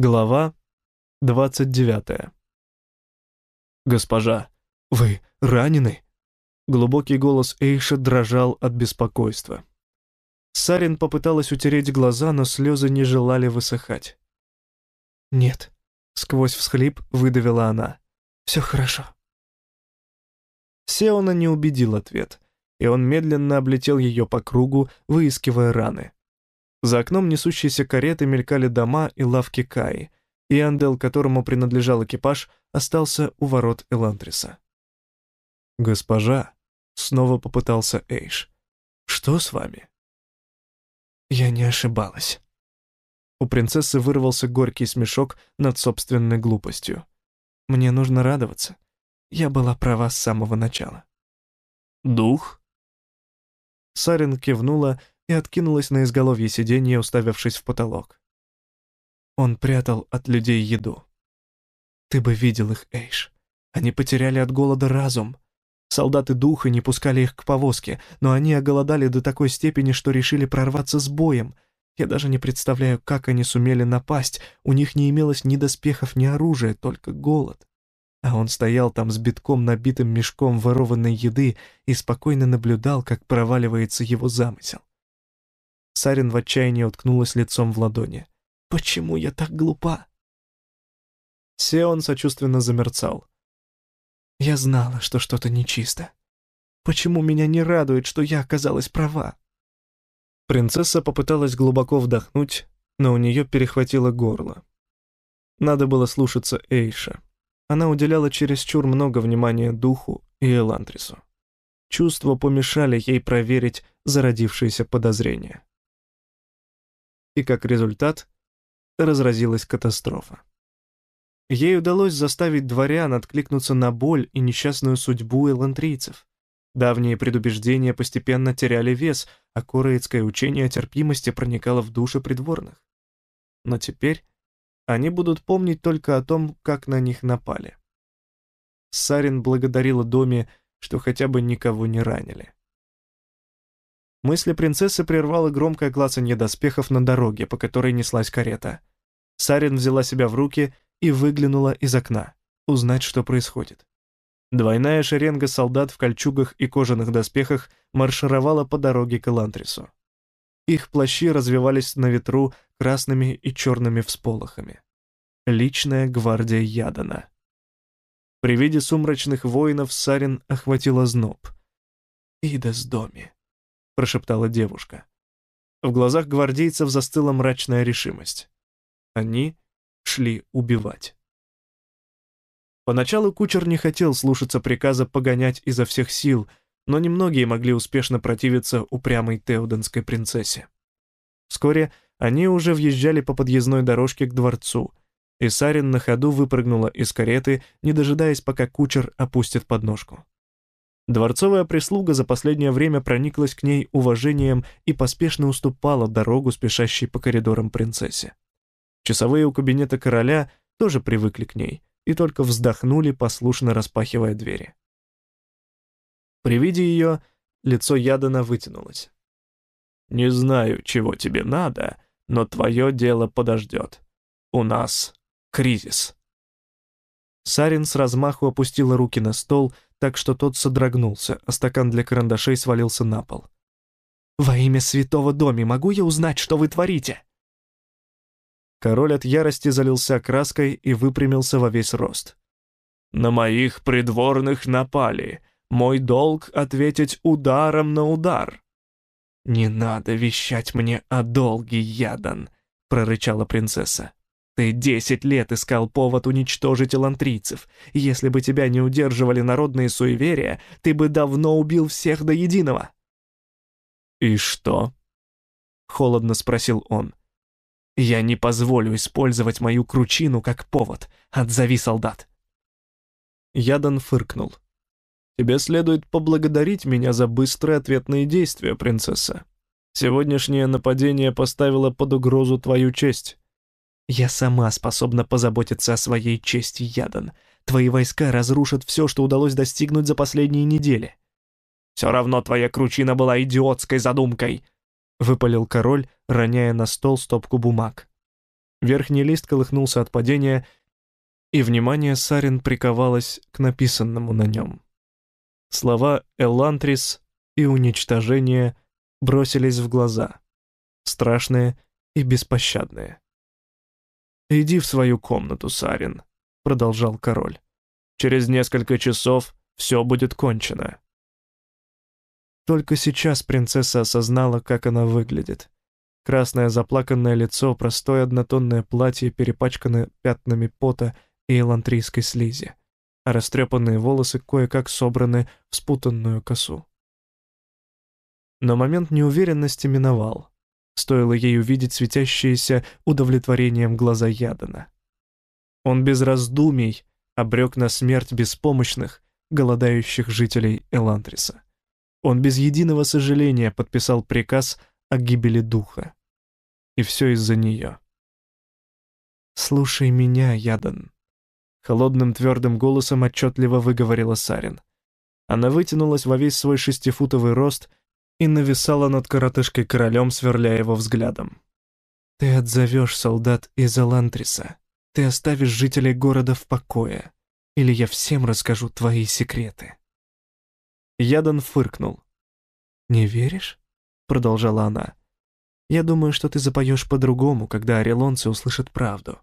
Глава 29. «Госпожа, вы ранены?» Глубокий голос Эйша дрожал от беспокойства. Сарин попыталась утереть глаза, но слезы не желали высыхать. «Нет», — сквозь всхлип выдавила она. «Все хорошо». Сеона не убедил ответ, и он медленно облетел ее по кругу, выискивая раны. За окном несущейся кареты мелькали дома и лавки Каи, и Андел, которому принадлежал экипаж, остался у ворот Элантриса. «Госпожа», — снова попытался Эйш, — «что с вами?» Я не ошибалась. У принцессы вырвался горький смешок над собственной глупостью. «Мне нужно радоваться. Я была права с самого начала». «Дух?» Сарин кивнула и откинулась на изголовье сиденья, уставившись в потолок. Он прятал от людей еду. Ты бы видел их, Эйш. Они потеряли от голода разум. Солдаты духа не пускали их к повозке, но они оголодали до такой степени, что решили прорваться с боем. Я даже не представляю, как они сумели напасть. У них не имелось ни доспехов, ни оружия, только голод. А он стоял там с битком набитым мешком ворованной еды и спокойно наблюдал, как проваливается его замысел. Сарин в отчаянии уткнулась лицом в ладони. «Почему я так глупа?» Сеон сочувственно замерцал. «Я знала, что что-то нечисто. Почему меня не радует, что я оказалась права?» Принцесса попыталась глубоко вдохнуть, но у нее перехватило горло. Надо было слушаться Эйша. Она уделяла чересчур много внимания духу и Элантрису. Чувства помешали ей проверить зародившиеся подозрения и как результат разразилась катастрофа. Ей удалось заставить дворян откликнуться на боль и несчастную судьбу элантрийцев. Давние предубеждения постепенно теряли вес, а короицкое учение о терпимости проникало в души придворных. Но теперь они будут помнить только о том, как на них напали. Сарин благодарила Доме, что хотя бы никого не ранили. Мысли принцессы прервало громкое клацанье доспехов на дороге, по которой неслась карета. Сарин взяла себя в руки и выглянула из окна, узнать, что происходит. Двойная шеренга солдат в кольчугах и кожаных доспехах маршировала по дороге к Элантрису. Их плащи развивались на ветру красными и черными всполохами. Личная гвардия Ядана. При виде сумрачных воинов Сарин охватила зноб. «Ида с доми», прошептала девушка. В глазах гвардейцев застыла мрачная решимость. Они шли убивать. Поначалу кучер не хотел слушаться приказа погонять изо всех сил, но немногие могли успешно противиться упрямой теоденской принцессе. Вскоре они уже въезжали по подъездной дорожке к дворцу, и Сарин на ходу выпрыгнула из кареты, не дожидаясь, пока кучер опустит подножку. Дворцовая прислуга за последнее время прониклась к ней уважением и поспешно уступала дорогу спешащей по коридорам принцессе. Часовые у кабинета короля тоже привыкли к ней и только вздохнули, послушно распахивая двери. При виде ее лицо Ядана вытянулось. «Не знаю, чего тебе надо, но твое дело подождет. У нас кризис». Сарин с размаху опустила руки на стол, так что тот содрогнулся, а стакан для карандашей свалился на пол. «Во имя святого доме могу я узнать, что вы творите?» Король от ярости залился краской и выпрямился во весь рост. «На моих придворных напали. Мой долг — ответить ударом на удар». «Не надо вещать мне о долге, Ядан», — прорычала принцесса. Ты десять лет искал повод уничтожить элантрийцев. Если бы тебя не удерживали народные суеверия, ты бы давно убил всех до единого». «И что?» — холодно спросил он. «Я не позволю использовать мою кручину как повод. Отзови солдат». Ядан фыркнул. «Тебе следует поблагодарить меня за быстрые ответные действия, принцесса. Сегодняшнее нападение поставило под угрозу твою честь. Я сама способна позаботиться о своей чести, Ядан. Твои войска разрушат все, что удалось достигнуть за последние недели. Все равно твоя кручина была идиотской задумкой, — выпалил король, роняя на стол стопку бумаг. Верхний лист колыхнулся от падения, и внимание Сарин приковалось к написанному на нем. Слова «элантрис» и «уничтожение» бросились в глаза, страшные и беспощадные. «Иди в свою комнату, Сарин», — продолжал король. «Через несколько часов все будет кончено». Только сейчас принцесса осознала, как она выглядит. Красное заплаканное лицо, простое однотонное платье, перепачканное пятнами пота и элантрийской слизи, а растрепанные волосы кое-как собраны в спутанную косу. Но момент неуверенности миновал. Стоило ей увидеть светящиеся удовлетворением глаза Ядана. Он без раздумий обрек на смерть беспомощных, голодающих жителей Элантриса. Он без единого сожаления подписал приказ о гибели духа. И все из-за нее. «Слушай меня, Ядан», — холодным твердым голосом отчетливо выговорила Сарин. Она вытянулась во весь свой шестифутовый рост и нависала над коротышкой королем, сверляя его взглядом. «Ты отзовешь солдат из Алантриса. Ты оставишь жителей города в покое. Или я всем расскажу твои секреты». Ядан фыркнул. «Не веришь?» — продолжала она. «Я думаю, что ты запоешь по-другому, когда орелонцы услышат правду.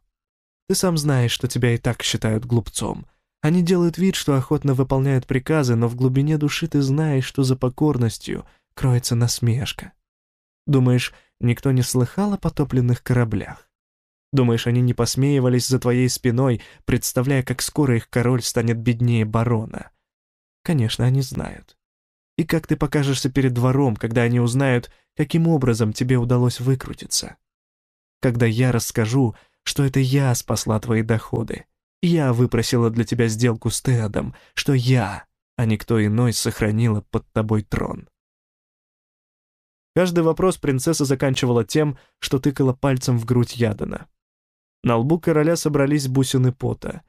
Ты сам знаешь, что тебя и так считают глупцом. Они делают вид, что охотно выполняют приказы, но в глубине души ты знаешь, что за покорностью кроется насмешка. Думаешь, никто не слыхал о потопленных кораблях? Думаешь, они не посмеивались за твоей спиной, представляя, как скоро их король станет беднее барона? Конечно, они знают. И как ты покажешься перед двором, когда они узнают, каким образом тебе удалось выкрутиться? Когда я расскажу, что это я спасла твои доходы, я выпросила для тебя сделку с Теодом, что я, а не кто иной, сохранила под тобой трон. Каждый вопрос принцесса заканчивала тем, что тыкала пальцем в грудь Ядана. На лбу короля собрались бусины пота.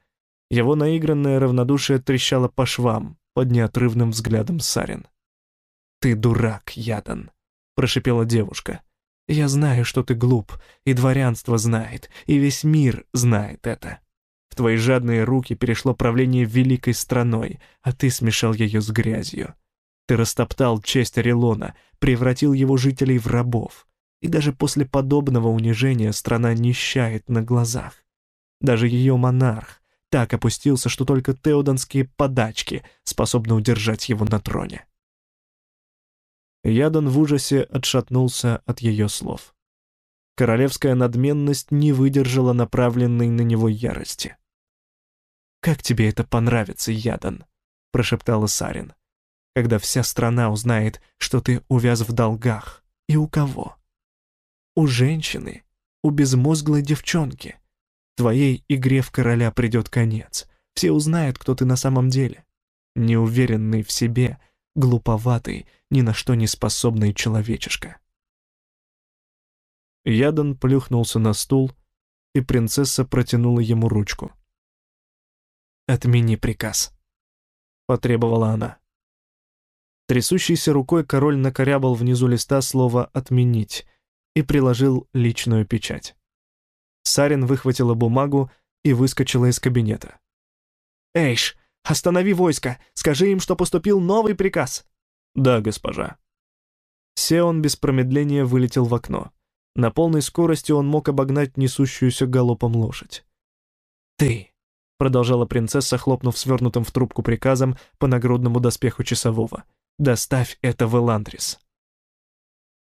Его наигранное равнодушие трещало по швам, под неотрывным взглядом Сарин. «Ты дурак, Ядан», — прошипела девушка. «Я знаю, что ты глуп, и дворянство знает, и весь мир знает это. В твои жадные руки перешло правление великой страной, а ты смешал ее с грязью. Ты растоптал честь Орелона, превратил его жителей в рабов. И даже после подобного унижения страна нищает на глазах. Даже ее монарх, так опустился, что только теоданские подачки способны удержать его на троне. Ядан в ужасе отшатнулся от ее слов. Королевская надменность не выдержала направленной на него ярости. «Как тебе это понравится, Ядан?» — прошептала Сарин. «Когда вся страна узнает, что ты увяз в долгах. И у кого? У женщины, у безмозглой девчонки, Твоей игре в короля придет конец. Все узнают, кто ты на самом деле. Неуверенный в себе, глуповатый, ни на что не способный человечишка. Ядан плюхнулся на стул, и принцесса протянула ему ручку. «Отмени приказ», — потребовала она. Трясущейся рукой король накорябал внизу листа слово «отменить» и приложил личную печать. Сарин выхватила бумагу и выскочила из кабинета. «Эйш, останови войско! Скажи им, что поступил новый приказ!» «Да, госпожа». Сеон без промедления вылетел в окно. На полной скорости он мог обогнать несущуюся галопом лошадь. «Ты!» — продолжала принцесса, хлопнув свернутым в трубку приказом по нагрудному доспеху часового. «Доставь это в Эландрис».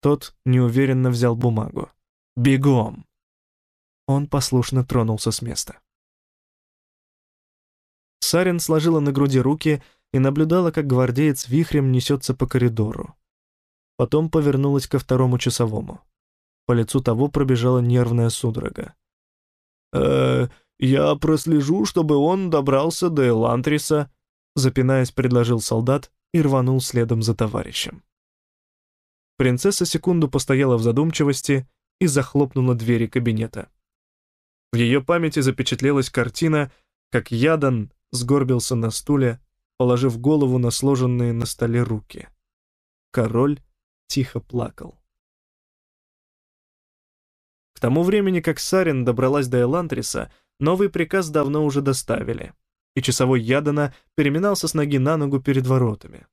Тот неуверенно взял бумагу. «Бегом!» Он послушно тронулся с места. Сарин сложила на груди руки и наблюдала, как гвардеец вихрем несется по коридору. Потом повернулась ко второму часовому. По лицу того пробежала нервная судорога. «Э, я прослежу, чтобы он добрался до Элантриса», запинаясь, предложил солдат и рванул следом за товарищем. Принцесса секунду постояла в задумчивости и захлопнула двери кабинета. В ее памяти запечатлелась картина, как Ядан сгорбился на стуле, положив голову на сложенные на столе руки. Король тихо плакал. К тому времени, как Сарин добралась до Элантриса, новый приказ давно уже доставили, и часовой Ядана переминался с ноги на ногу перед воротами.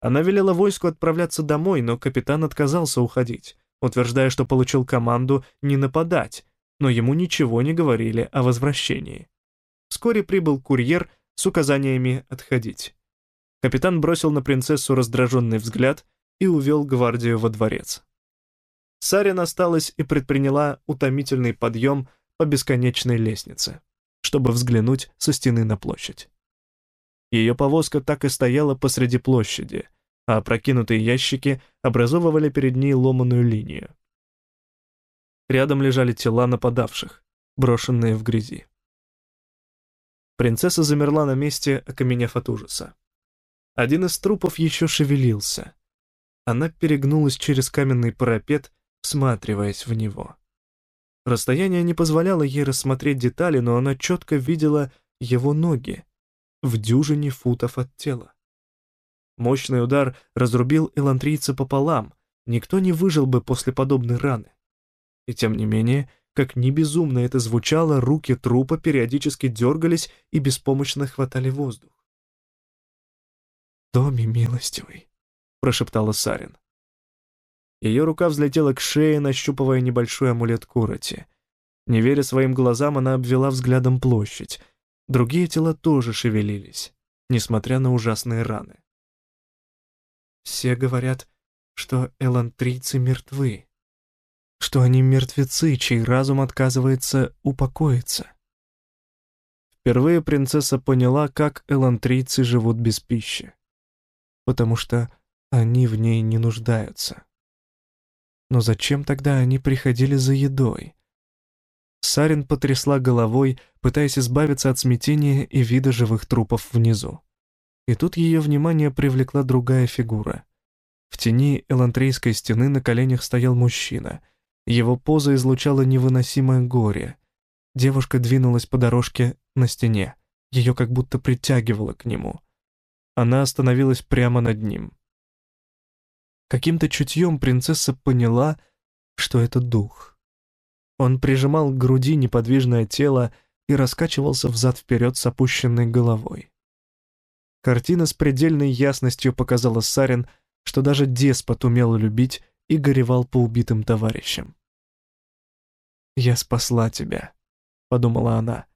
Она велела войску отправляться домой, но капитан отказался уходить, утверждая, что получил команду не нападать, но ему ничего не говорили о возвращении. Вскоре прибыл курьер с указаниями отходить. Капитан бросил на принцессу раздраженный взгляд и увел гвардию во дворец. Сарин осталась и предприняла утомительный подъем по бесконечной лестнице, чтобы взглянуть со стены на площадь. Ее повозка так и стояла посреди площади, а опрокинутые ящики образовывали перед ней ломаную линию. Рядом лежали тела нападавших, брошенные в грязи. Принцесса замерла на месте, окаменев от ужаса. Один из трупов еще шевелился. Она перегнулась через каменный парапет, всматриваясь в него. Расстояние не позволяло ей рассмотреть детали, но она четко видела его ноги в дюжине футов от тела. Мощный удар разрубил элантрийца пополам, никто не выжил бы после подобной раны. И тем не менее, как ни безумно это звучало, руки трупа периодически дергались и беспомощно хватали воздух. «Томи, милостивый», — прошептала Сарин. Ее рука взлетела к шее, нащупывая небольшой амулет Куроти. Не веря своим глазам, она обвела взглядом площадь. Другие тела тоже шевелились, несмотря на ужасные раны. «Все говорят, что элантрийцы мертвы», что они мертвецы, чей разум отказывается упокоиться. Впервые принцесса поняла, как элантрийцы живут без пищи, потому что они в ней не нуждаются. Но зачем тогда они приходили за едой? Сарин потрясла головой, пытаясь избавиться от смятения и вида живых трупов внизу. И тут ее внимание привлекла другая фигура. В тени элантрийской стены на коленях стоял мужчина — его поза излучала невыносимое горе. Девушка двинулась по дорожке на стене. Ее как будто притягивало к нему. Она остановилась прямо над ним. Каким-то чутьем принцесса поняла, что это дух. Он прижимал к груди неподвижное тело и раскачивался взад-вперед с опущенной головой. Картина с предельной ясностью показала Сарин, что даже деспот умел любить и горевал по убитым товарищам. «Я спасла тебя», — подумала она.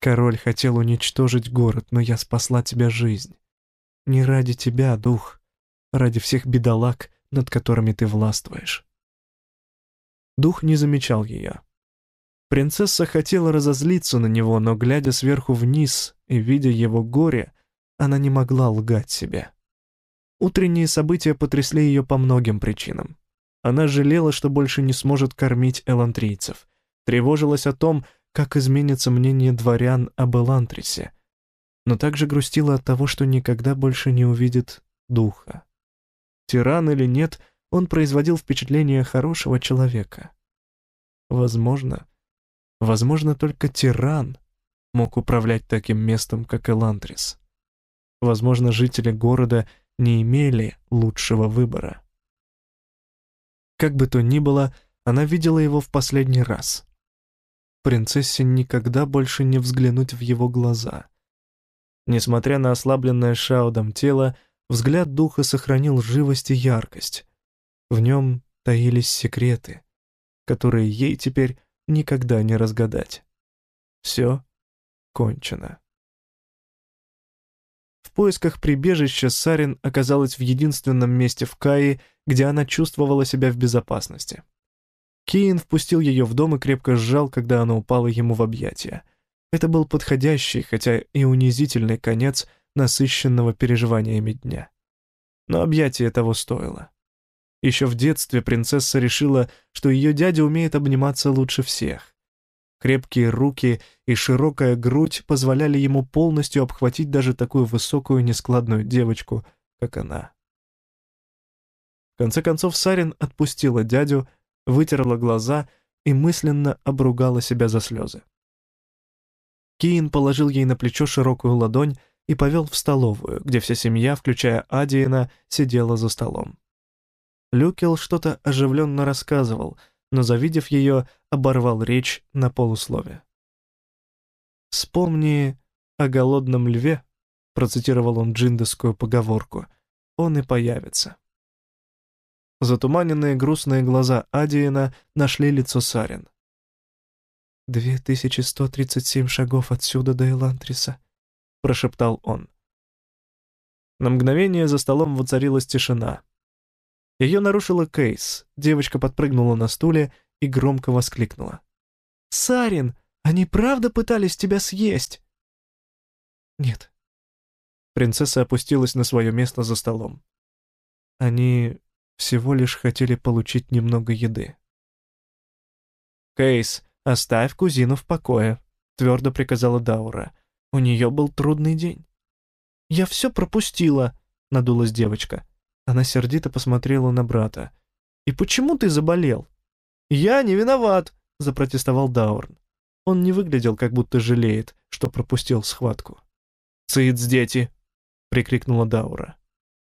«Король хотел уничтожить город, но я спасла тебя жизнь. Не ради тебя, дух, ради всех бедолаг, над которыми ты властвуешь». Дух не замечал ее. Принцесса хотела разозлиться на него, но, глядя сверху вниз и видя его горе, она не могла лгать себе. Утренние события потрясли ее по многим причинам. Она жалела, что больше не сможет кормить элантрийцев, тревожилась о том, как изменится мнение дворян об Элантрисе, но также грустила от того, что никогда больше не увидит духа. Тиран или нет, он производил впечатление хорошего человека. Возможно, возможно, только тиран мог управлять таким местом, как Элантрис. Возможно, жители города не имели лучшего выбора. Как бы то ни было, она видела его в последний раз. Принцессе никогда больше не взглянуть в его глаза. Несмотря на ослабленное шаудом тело, взгляд духа сохранил живость и яркость. В нем таились секреты, которые ей теперь никогда не разгадать. Все кончено поисках прибежища Сарин оказалась в единственном месте в Кае, где она чувствовала себя в безопасности. Киин впустил ее в дом и крепко сжал, когда она упала ему в объятия. Это был подходящий, хотя и унизительный конец насыщенного переживаниями дня. Но объятие того стоило. Еще в детстве принцесса решила, что ее дядя умеет обниматься лучше всех. Крепкие руки и широкая грудь позволяли ему полностью обхватить даже такую высокую нескладную девочку, как она. В конце концов Сарин отпустила дядю, вытерла глаза и мысленно обругала себя за слезы. Киин положил ей на плечо широкую ладонь и повел в столовую, где вся семья, включая Адиена, сидела за столом. Люкел что-то оживленно рассказывал — но, завидев ее, оборвал речь на полуслове. «Вспомни о голодном льве», — процитировал он джиндовскую поговорку, — «он и появится». Затуманенные грустные глаза Адиена нашли лицо Сарин. «Две тысячи сто тридцать семь шагов отсюда до Элантриса», — прошептал он. На мгновение за столом воцарилась тишина. Ее нарушила Кейс. Девочка подпрыгнула на стуле и громко воскликнула. «Сарин, они правда пытались тебя съесть?» «Нет». Принцесса опустилась на свое место за столом. Они всего лишь хотели получить немного еды. «Кейс, оставь кузину в покое», — твердо приказала Даура. «У нее был трудный день». «Я все пропустила», — надулась девочка. Она сердито посмотрела на брата. «И почему ты заболел?» «Я не виноват», — запротестовал Даурн. Он не выглядел, как будто жалеет, что пропустил схватку. «Цыц, дети!» — прикрикнула Даура.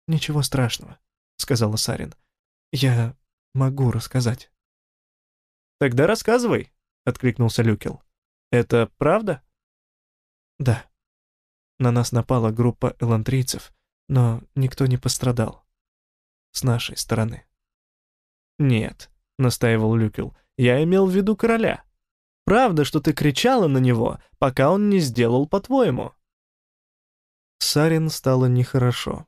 «Ничего страшного», — сказала Сарин. «Я могу рассказать». «Тогда рассказывай», — откликнулся Люкел. «Это правда?» «Да», на нас напала группа элантрийцев, но никто не пострадал. С нашей стороны. «Нет», — настаивал Люкел, — «я имел в виду короля. Правда, что ты кричала на него, пока он не сделал по-твоему?» Сарин стало нехорошо.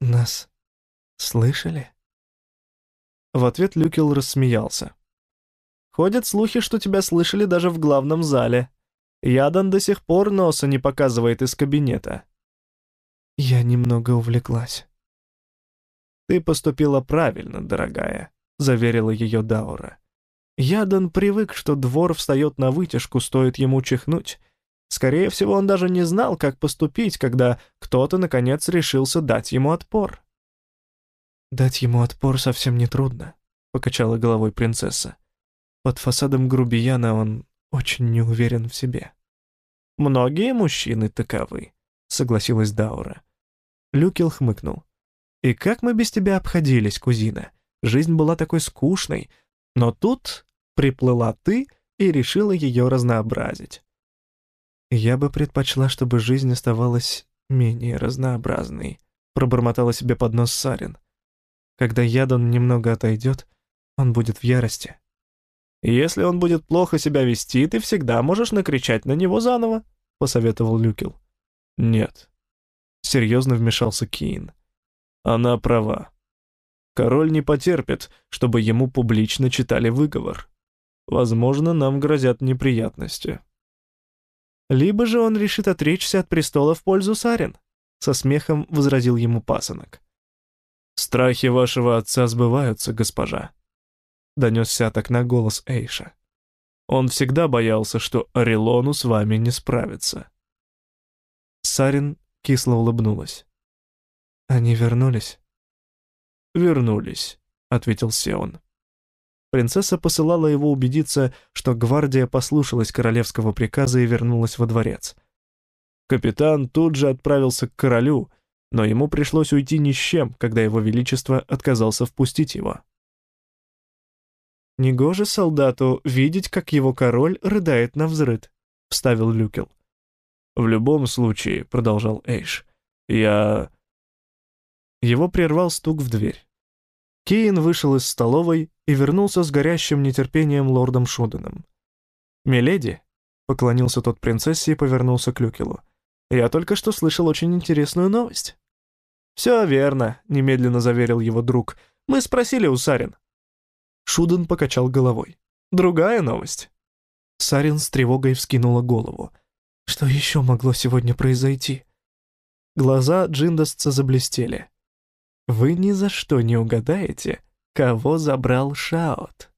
«Нас слышали?» В ответ Люкел рассмеялся. «Ходят слухи, что тебя слышали даже в главном зале», Ядан до сих пор носа не показывает из кабинета. Я немного увлеклась. «Ты поступила правильно, дорогая», — заверила ее Даура. Ядан привык, что двор встает на вытяжку, стоит ему чихнуть. Скорее всего, он даже не знал, как поступить, когда кто-то, наконец, решился дать ему отпор. «Дать ему отпор совсем нетрудно», — покачала головой принцесса. Под фасадом грубияна он очень не уверен в себе. «Многие мужчины таковы», — согласилась Даура. Люкел хмыкнул. «И как мы без тебя обходились, кузина? Жизнь была такой скучной, но тут приплыла ты и решила ее разнообразить». «Я бы предпочла, чтобы жизнь оставалась менее разнообразной», — пробормотала себе под нос Сарин. «Когда Ядан немного отойдет, он будет в ярости. «Если он будет плохо себя вести, ты всегда можешь накричать на него заново», — посоветовал Люкел. «Нет», — серьезно вмешался Киин. «Она права. Король не потерпит, чтобы ему публично читали выговор. Возможно, нам грозят неприятности». «Либо же он решит отречься от престола в пользу Сарин», — со смехом возразил ему пасынок. «Страхи вашего отца сбываются, госпожа», — донесся от окна голос Эйша. «Он всегда боялся, что Орелону с вами не справится». Сарин кисло улыбнулась. «Они вернулись?» «Вернулись», — ответил Сеон. Принцесса посылала его убедиться, что гвардия послушалась королевского приказа и вернулась во дворец. Капитан тут же отправился к королю, но ему пришлось уйти ни с чем, когда его величество отказался впустить его. «Негоже солдату видеть, как его король рыдает на взрыд», — вставил Люкел. «В любом случае», — продолжал Эйш, — «я...» Его прервал стук в дверь. Кейн вышел из столовой и вернулся с горящим нетерпением лордом Шуденом. «Миледи», — поклонился тот принцессе и повернулся к Люкелу, — «я только что слышал очень интересную новость». «Все верно», — немедленно заверил его друг. «Мы спросили у Сарин. Шуден покачал головой. «Другая новость». Сарин с тревогой вскинула голову. «Что еще могло сегодня произойти?» Глаза Джиндасца заблестели. «Вы ни за что не угадаете, кого забрал Шаот».